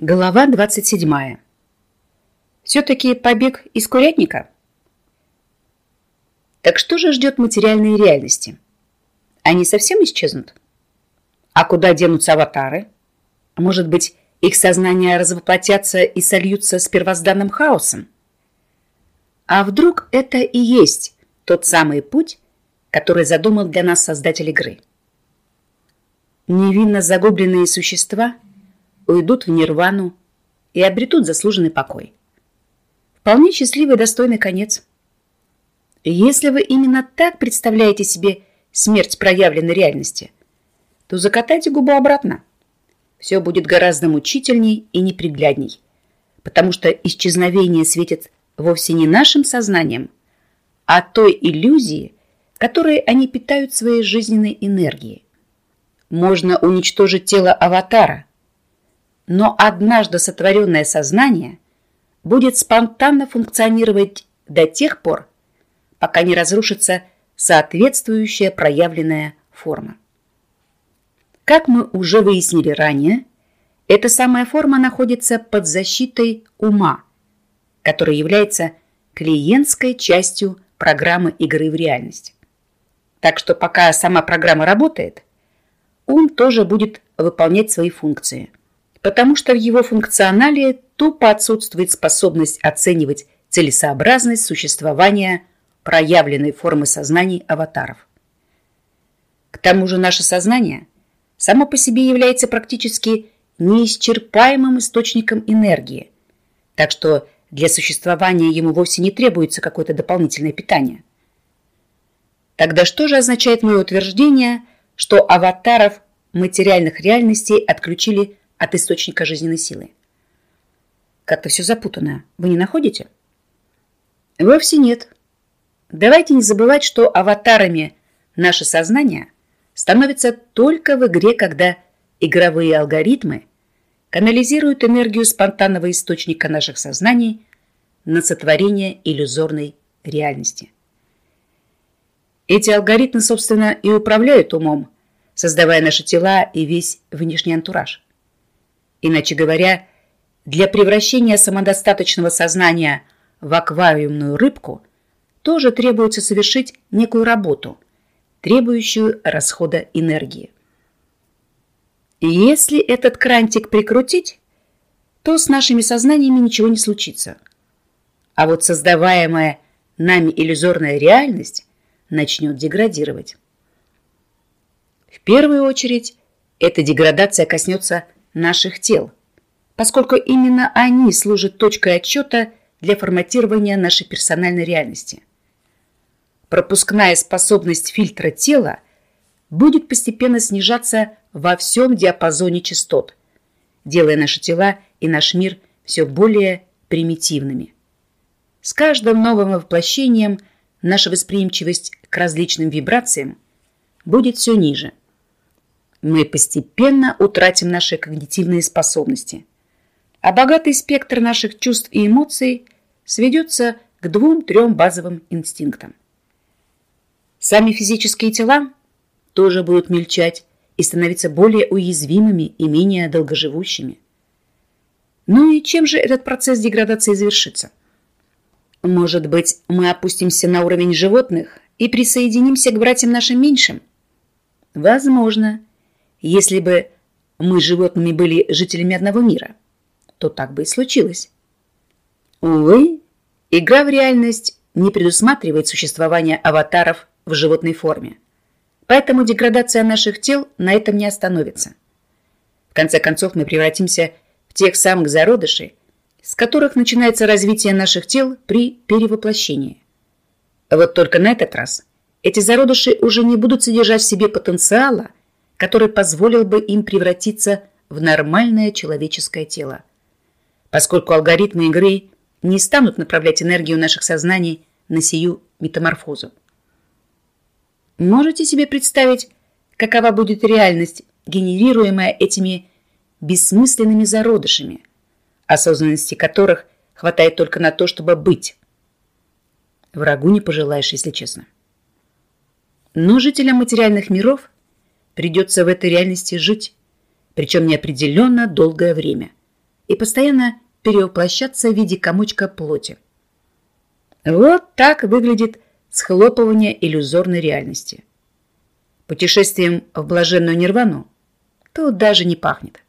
Глава 27. Все-таки побег из курятника? Так что же ждет материальные реальности? Они совсем исчезнут? А куда денутся аватары? Может быть, их сознания развоплотятся и сольются с первозданным хаосом? А вдруг это и есть тот самый путь, который задумал для нас создатель игры? Невинно загубленные существа – уйдут в нирвану и обретут заслуженный покой. Вполне счастливый и достойный конец. Если вы именно так представляете себе смерть проявленной реальности, то закатайте губу обратно. Все будет гораздо мучительней и неприглядней, потому что исчезновение светит вовсе не нашим сознанием, а той иллюзии, которой они питают своей жизненной энергией. Можно уничтожить тело аватара, но однажды сотворенное сознание будет спонтанно функционировать до тех пор, пока не разрушится соответствующая проявленная форма. Как мы уже выяснили ранее, эта самая форма находится под защитой ума, который является клиентской частью программы игры в реальность. Так что пока сама программа работает, ум тоже будет выполнять свои функции – потому что в его функционале тупо отсутствует способность оценивать целесообразность существования проявленной формы сознаний аватаров. К тому же наше сознание само по себе является практически неисчерпаемым источником энергии, так что для существования ему вовсе не требуется какое-то дополнительное питание. Тогда что же означает мое утверждение, что аватаров материальных реальностей отключили от источника жизненной силы. Как-то все запутано. Вы не находите? Вовсе нет. Давайте не забывать, что аватарами наше сознание становится только в игре, когда игровые алгоритмы канализируют энергию спонтанного источника наших сознаний на сотворение иллюзорной реальности. Эти алгоритмы, собственно, и управляют умом, создавая наши тела и весь внешний антураж. Иначе говоря, для превращения самодостаточного сознания в аквариумную рыбку тоже требуется совершить некую работу, требующую расхода энергии. Если этот крантик прикрутить, то с нашими сознаниями ничего не случится. А вот создаваемая нами иллюзорная реальность начнет деградировать. В первую очередь, эта деградация коснется наших тел, поскольку именно они служат точкой отчета для форматирования нашей персональной реальности. Пропускная способность фильтра тела будет постепенно снижаться во всем диапазоне частот, делая наши тела и наш мир все более примитивными. С каждым новым воплощением наша восприимчивость к различным вибрациям будет все ниже – мы постепенно утратим наши когнитивные способности, а богатый спектр наших чувств и эмоций сведется к двум-трем базовым инстинктам. Сами физические тела тоже будут мельчать и становиться более уязвимыми и менее долгоживущими. Ну и чем же этот процесс деградации завершится? Может быть, мы опустимся на уровень животных и присоединимся к братьям нашим меньшим? Возможно. Если бы мы животными были жителями одного мира, то так бы и случилось. Увы, игра в реальность не предусматривает существование аватаров в животной форме. Поэтому деградация наших тел на этом не остановится. В конце концов мы превратимся в тех самых зародышей, с которых начинается развитие наших тел при перевоплощении. Вот только на этот раз эти зародыши уже не будут содержать в себе потенциала, который позволил бы им превратиться в нормальное человеческое тело. Поскольку алгоритмы игры не станут направлять энергию наших сознаний на сию метаморфозу. Можете себе представить, какова будет реальность, генерируемая этими бессмысленными зародышами, осознанности которых хватает только на то, чтобы быть? Врагу не пожелаешь, если честно. Но жителям материальных миров – Придется в этой реальности жить, причем неопределенно долгое время, и постоянно перевоплощаться в виде комочка плоти. Вот так выглядит схлопывание иллюзорной реальности. Путешествием в блаженную нирвану тут даже не пахнет.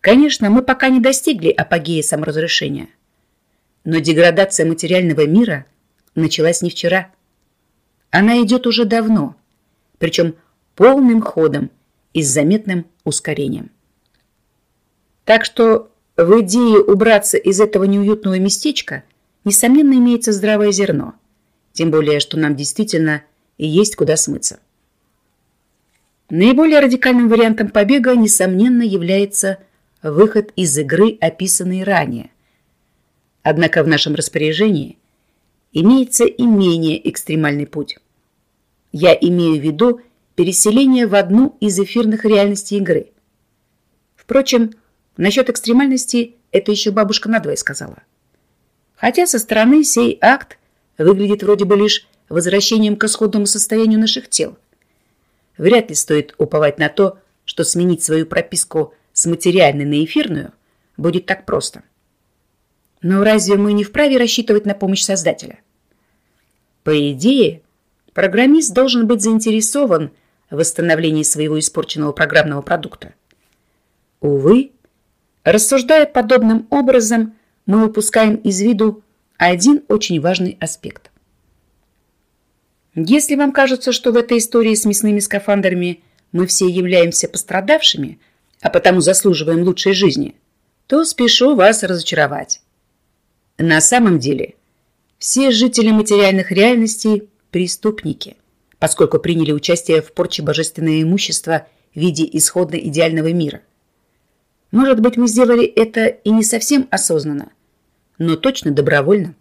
Конечно, мы пока не достигли апогея саморазрушения, но деградация материального мира началась не вчера. Она идет уже давно, причем полным ходом и с заметным ускорением. Так что в идее убраться из этого неуютного местечка несомненно имеется здравое зерно, тем более, что нам действительно и есть куда смыться. Наиболее радикальным вариантом побега, несомненно, является выход из игры, описанной ранее. Однако в нашем распоряжении имеется и менее экстремальный путь. Я имею в виду переселение в одну из эфирных реальностей игры. Впрочем, насчет экстремальности это еще бабушка надвое сказала. Хотя со стороны сей акт выглядит вроде бы лишь возвращением к исходному состоянию наших тел. Вряд ли стоит уповать на то, что сменить свою прописку с материальной на эфирную будет так просто. Но разве мы не вправе рассчитывать на помощь Создателя? По идее, программист должен быть заинтересован восстановлении своего испорченного программного продукта. Увы, рассуждая подобным образом, мы упускаем из виду один очень важный аспект. Если вам кажется, что в этой истории с мясными скафандрами мы все являемся пострадавшими, а потому заслуживаем лучшей жизни, то спешу вас разочаровать. На самом деле, все жители материальных реальностей – преступники, поскольку приняли участие в порче божественного имущества в виде исходно идеального мира. Может быть, мы сделали это и не совсем осознанно, но точно добровольно.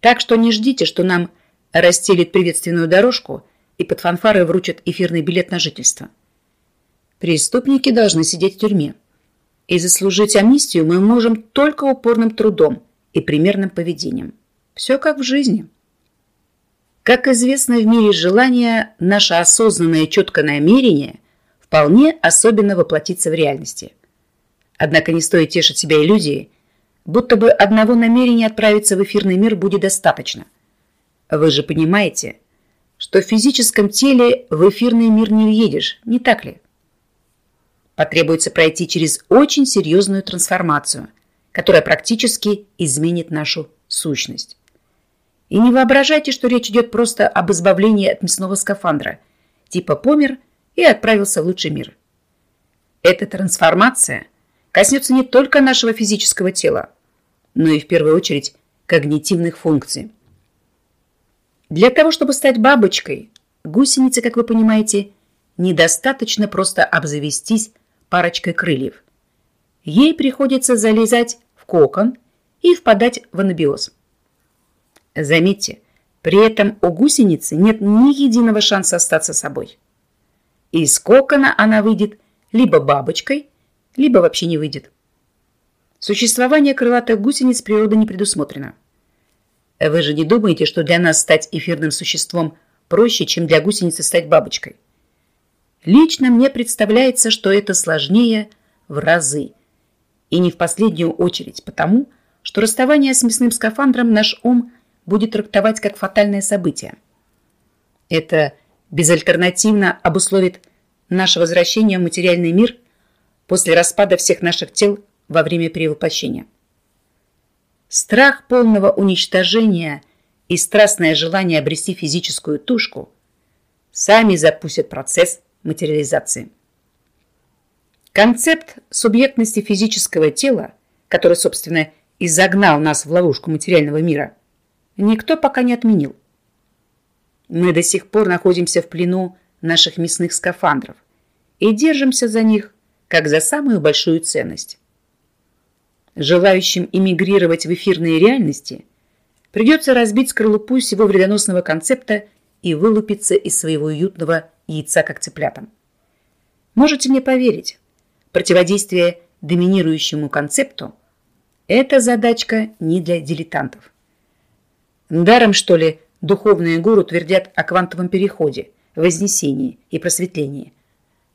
Так что не ждите, что нам – расстелит приветственную дорожку и под фанфары вручат эфирный билет на жительство. Преступники должны сидеть в тюрьме. И заслужить амнистию мы можем только упорным трудом и примерным поведением. Все как в жизни. Как известно, в мире желания наше осознанное четкое намерение вполне особенно воплотиться в реальности. Однако не стоит тешить себя иллюзией, будто бы одного намерения отправиться в эфирный мир будет достаточно. Вы же понимаете, что в физическом теле в эфирный мир не уедешь, не так ли? Потребуется пройти через очень серьезную трансформацию, которая практически изменит нашу сущность. И не воображайте, что речь идет просто об избавлении от мясного скафандра, типа помер и отправился в лучший мир. Эта трансформация коснется не только нашего физического тела, но и в первую очередь когнитивных функций. Для того, чтобы стать бабочкой, гусенице, как вы понимаете, недостаточно просто обзавестись парочкой крыльев. Ей приходится залезать в кокон и впадать в анабиоз. Заметьте, при этом у гусеницы нет ни единого шанса остаться собой. Из кокона она выйдет либо бабочкой, либо вообще не выйдет. Существование крылатых гусениц природы не предусмотрено. Вы же не думаете, что для нас стать эфирным существом проще, чем для гусеницы стать бабочкой? Лично мне представляется, что это сложнее в разы. И не в последнюю очередь потому, что расставание с мясным скафандром наш ум будет трактовать как фатальное событие. Это безальтернативно обусловит наше возвращение в материальный мир после распада всех наших тел во время перевоплощения. Страх полного уничтожения и страстное желание обрести физическую тушку сами запустят процесс материализации. Концепт субъектности физического тела, который, собственно, и загнал нас в ловушку материального мира, никто пока не отменил. Мы до сих пор находимся в плену наших мясных скафандров и держимся за них, как за самую большую ценность желающим эмигрировать в эфирные реальности, придется разбить скорлупу всего вредоносного концепта и вылупиться из своего уютного яйца, как цыплятам. Можете мне поверить, противодействие доминирующему концепту – это задачка не для дилетантов. Даром, что ли, духовные гуру твердят о квантовом переходе, вознесении и просветлении,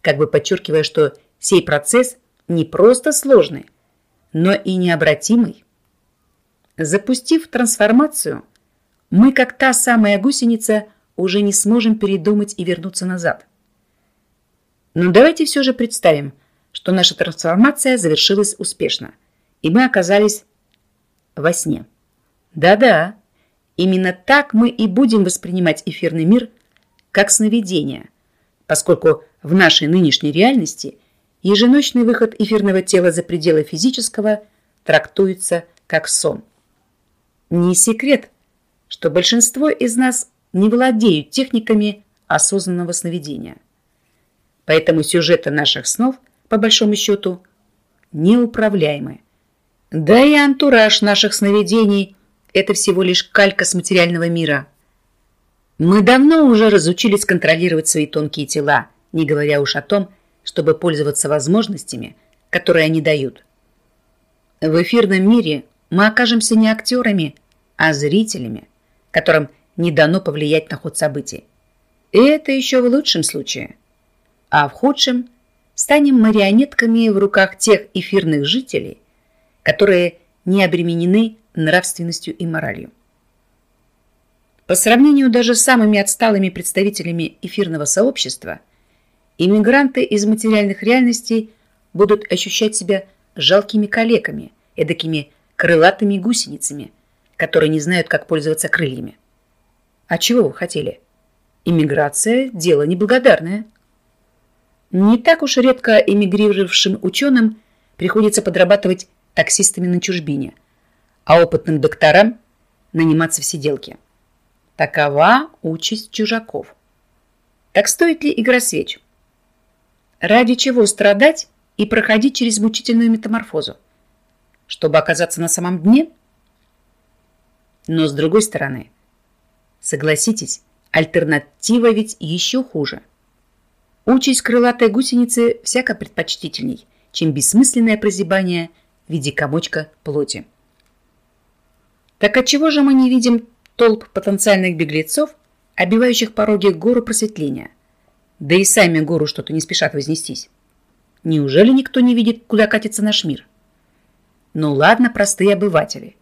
как бы подчеркивая, что сей процесс не просто сложный – но и необратимой. Запустив трансформацию, мы, как та самая гусеница, уже не сможем передумать и вернуться назад. Но давайте все же представим, что наша трансформация завершилась успешно, и мы оказались во сне. Да-да, именно так мы и будем воспринимать эфирный мир как сновидение, поскольку в нашей нынешней реальности еженочный выход эфирного тела за пределы физического трактуется как сон. Не секрет, что большинство из нас не владеют техниками осознанного сновидения. Поэтому сюжеты наших снов, по большому счету, неуправляемы. Да и антураж наших сновидений – это всего лишь калька с материального мира. Мы давно уже разучились контролировать свои тонкие тела, не говоря уж о том, чтобы пользоваться возможностями, которые они дают. В эфирном мире мы окажемся не актерами, а зрителями, которым не дано повлиять на ход событий. И это еще в лучшем случае. А в худшем станем марионетками в руках тех эфирных жителей, которые не обременены нравственностью и моралью. По сравнению даже с самыми отсталыми представителями эфирного сообщества, иммигранты из материальных реальностей будут ощущать себя жалкими калеками, эдакими крылатыми гусеницами, которые не знают, как пользоваться крыльями. А чего вы хотели? Иммиграция – дело неблагодарное. Не так уж редко эмигрировавшим ученым приходится подрабатывать таксистами на чужбине, а опытным докторам наниматься в сиделке. Такова участь чужаков. Так стоит ли игра свеч? Ради чего страдать и проходить через мучительную метаморфозу? Чтобы оказаться на самом дне? Но с другой стороны – Согласитесь, альтернатива ведь еще хуже. Участь крылатой гусеницы всяко предпочтительней, чем бессмысленное прозябание в виде комочка плоти. Так отчего же мы не видим толп потенциальных беглецов, обивающих пороги гору просветления? Да и сами гору что-то не спешат вознестись. Неужели никто не видит, куда катится наш мир? Ну ладно, простые обыватели.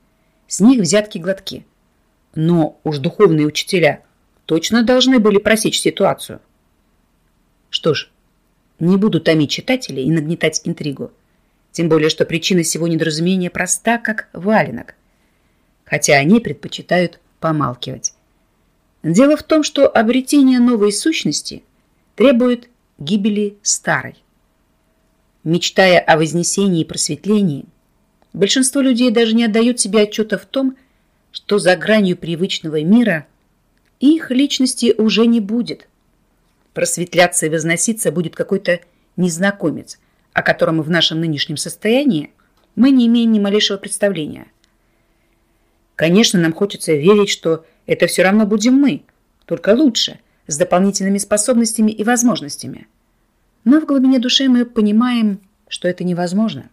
С них взятки глотки – но уж духовные учителя точно должны были просечь ситуацию. Что ж, не буду томить читателей и нагнетать интригу. Тем более, что причина всего недоразумения проста, как валенок. Хотя они предпочитают помалкивать. Дело в том, что обретение новой сущности требует гибели старой. Мечтая о вознесении и просветлении, большинство людей даже не отдают себе отчета в том, что за гранью привычного мира их личности уже не будет. Просветляться и возноситься будет какой-то незнакомец, о котором в нашем нынешнем состоянии мы не имеем ни малейшего представления. Конечно, нам хочется верить, что это все равно будем мы, только лучше, с дополнительными способностями и возможностями. Но в глубине души мы понимаем, что это невозможно.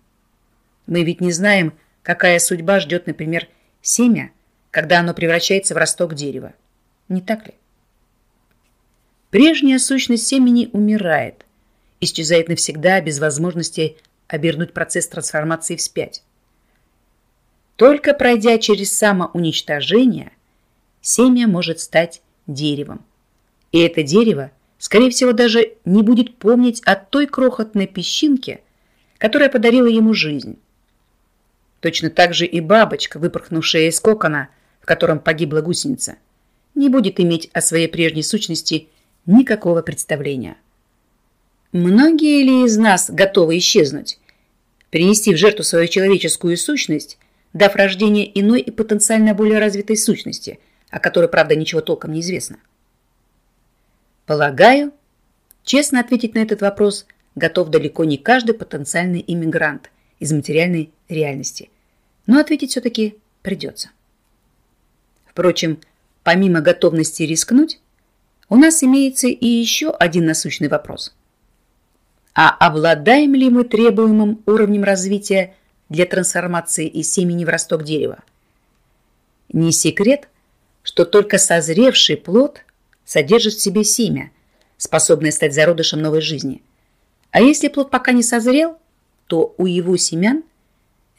Мы ведь не знаем, какая судьба ждет, например, семя, когда оно превращается в росток дерева. Не так ли? Прежняя сущность семени умирает, исчезает навсегда без возможности обернуть процесс трансформации вспять. Только пройдя через самоуничтожение, семя может стать деревом. И это дерево, скорее всего, даже не будет помнить о той крохотной песчинке, которая подарила ему жизнь. Точно так же и бабочка, выпорхнувшая из кокона – в котором погибла гусеница, не будет иметь о своей прежней сущности никакого представления. Многие ли из нас готовы исчезнуть, принести в жертву свою человеческую сущность, дав рождение иной и потенциально более развитой сущности, о которой, правда, ничего толком не известно? Полагаю, честно ответить на этот вопрос готов далеко не каждый потенциальный иммигрант из материальной реальности, но ответить все-таки придется. Впрочем, помимо готовности рискнуть, у нас имеется и еще один насущный вопрос. А обладаем ли мы требуемым уровнем развития для трансформации из семени в росток дерева? Не секрет, что только созревший плод содержит в себе семя, способное стать зародышем новой жизни. А если плод пока не созрел, то у его семян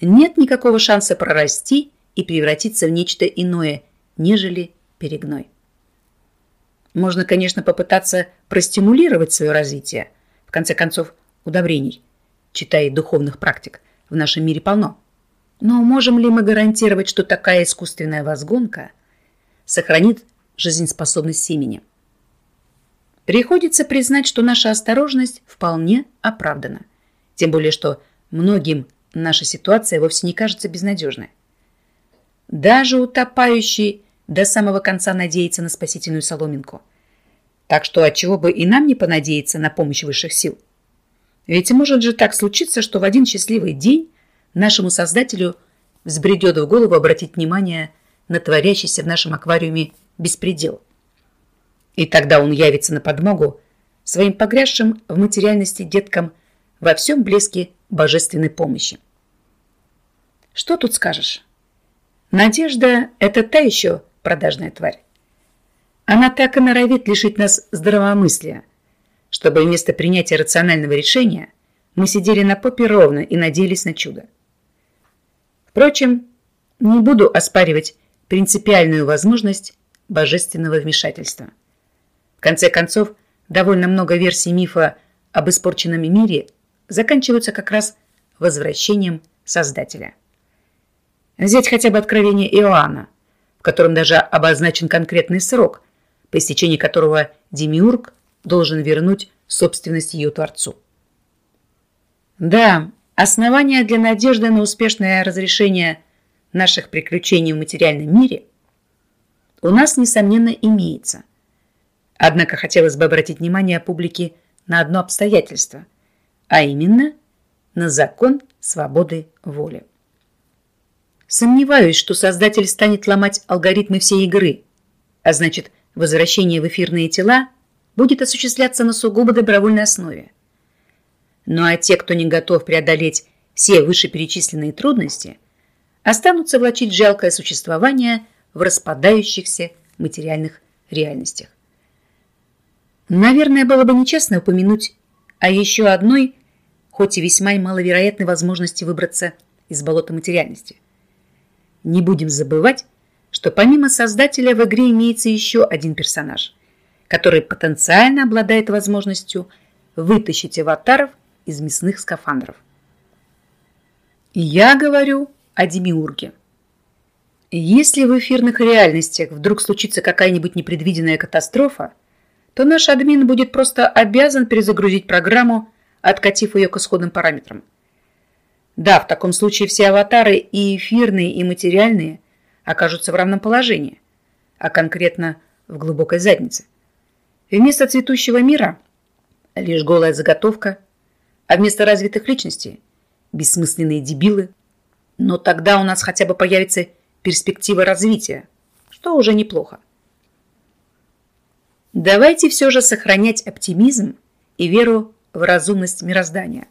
нет никакого шанса прорасти и превратиться в нечто иное, нежели перегной. Можно, конечно, попытаться простимулировать свое развитие, в конце концов, удобрений, читая духовных практик, в нашем мире полно. Но можем ли мы гарантировать, что такая искусственная возгонка сохранит жизнеспособность семени? Приходится признать, что наша осторожность вполне оправдана. Тем более, что многим наша ситуация вовсе не кажется безнадежной. Даже утопающий до самого конца надеется на спасительную соломинку. Так что отчего бы и нам не понадеяться на помощь высших сил? Ведь может же так случиться, что в один счастливый день нашему Создателю взбредет в голову обратить внимание на творящийся в нашем аквариуме беспредел. И тогда он явится на подмогу своим погрязшим в материальности деткам во всем блеске божественной помощи. Что тут скажешь? Надежда – это та еще продажная тварь. Она так и норовит лишить нас здравомыслия, чтобы вместо принятия рационального решения мы сидели на попе ровно и надеялись на чудо. Впрочем, не буду оспаривать принципиальную возможность божественного вмешательства. В конце концов, довольно много версий мифа об испорченном мире заканчиваются как раз возвращением Создателя. Взять хотя бы откровение Иоанна, в котором даже обозначен конкретный срок, по истечении которого Демиург должен вернуть собственность ее Творцу. Да, основания для надежды на успешное разрешение наших приключений в материальном мире у нас, несомненно, имеется. Однако хотелось бы обратить внимание публики на одно обстоятельство, а именно на закон свободы воли. Сомневаюсь, что создатель станет ломать алгоритмы всей игры, а значит, возвращение в эфирные тела будет осуществляться на сугубо добровольной основе. Ну а те, кто не готов преодолеть все вышеперечисленные трудности, останутся влачить жалкое существование в распадающихся материальных реальностях. Наверное, было бы нечестно упомянуть о еще одной, хоть и весьма маловероятной возможности выбраться из болота материальности. Не будем забывать, что помимо создателя в игре имеется еще один персонаж, который потенциально обладает возможностью вытащить аватаров из мясных скафандров. Я говорю о Демиурге. Если в эфирных реальностях вдруг случится какая-нибудь непредвиденная катастрофа, то наш админ будет просто обязан перезагрузить программу, откатив ее к исходным параметрам – да, в таком случае все аватары, и эфирные, и материальные, окажутся в равном положении, а конкретно в глубокой заднице. Вместо цветущего мира лишь голая заготовка, а вместо развитых личностей – бессмысленные дебилы. Но тогда у нас хотя бы появится перспектива развития, что уже неплохо. Давайте все же сохранять оптимизм и веру в разумность мироздания.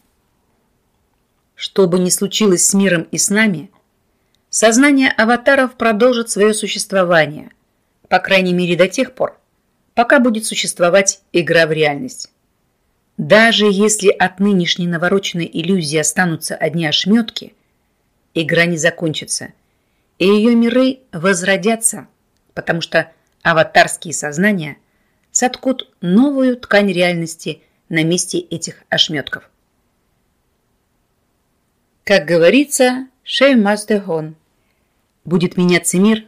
Что бы ни случилось с миром и с нами, сознание аватаров продолжит свое существование, по крайней мере до тех пор, пока будет существовать игра в реальность. Даже если от нынешней навороченной иллюзии останутся одни ошметки, игра не закончится, и ее миры возродятся, потому что аватарские сознания соткут новую ткань реальности на месте этих ошметков. Как говорится, шей мастехон. Будет меняться мир,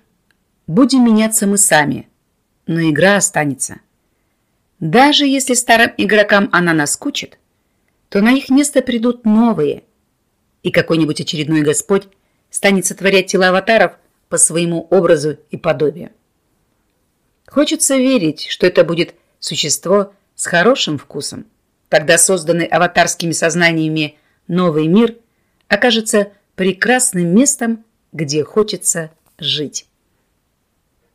будем меняться мы сами, но игра останется. Даже если старым игрокам она наскучит, то на их место придут новые, и какой-нибудь очередной господь станет сотворять тела аватаров по своему образу и подобию. Хочется верить, что это будет существо с хорошим вкусом. Тогда созданный аватарскими сознаниями новый мир – окажется прекрасным местом, где хочется жить.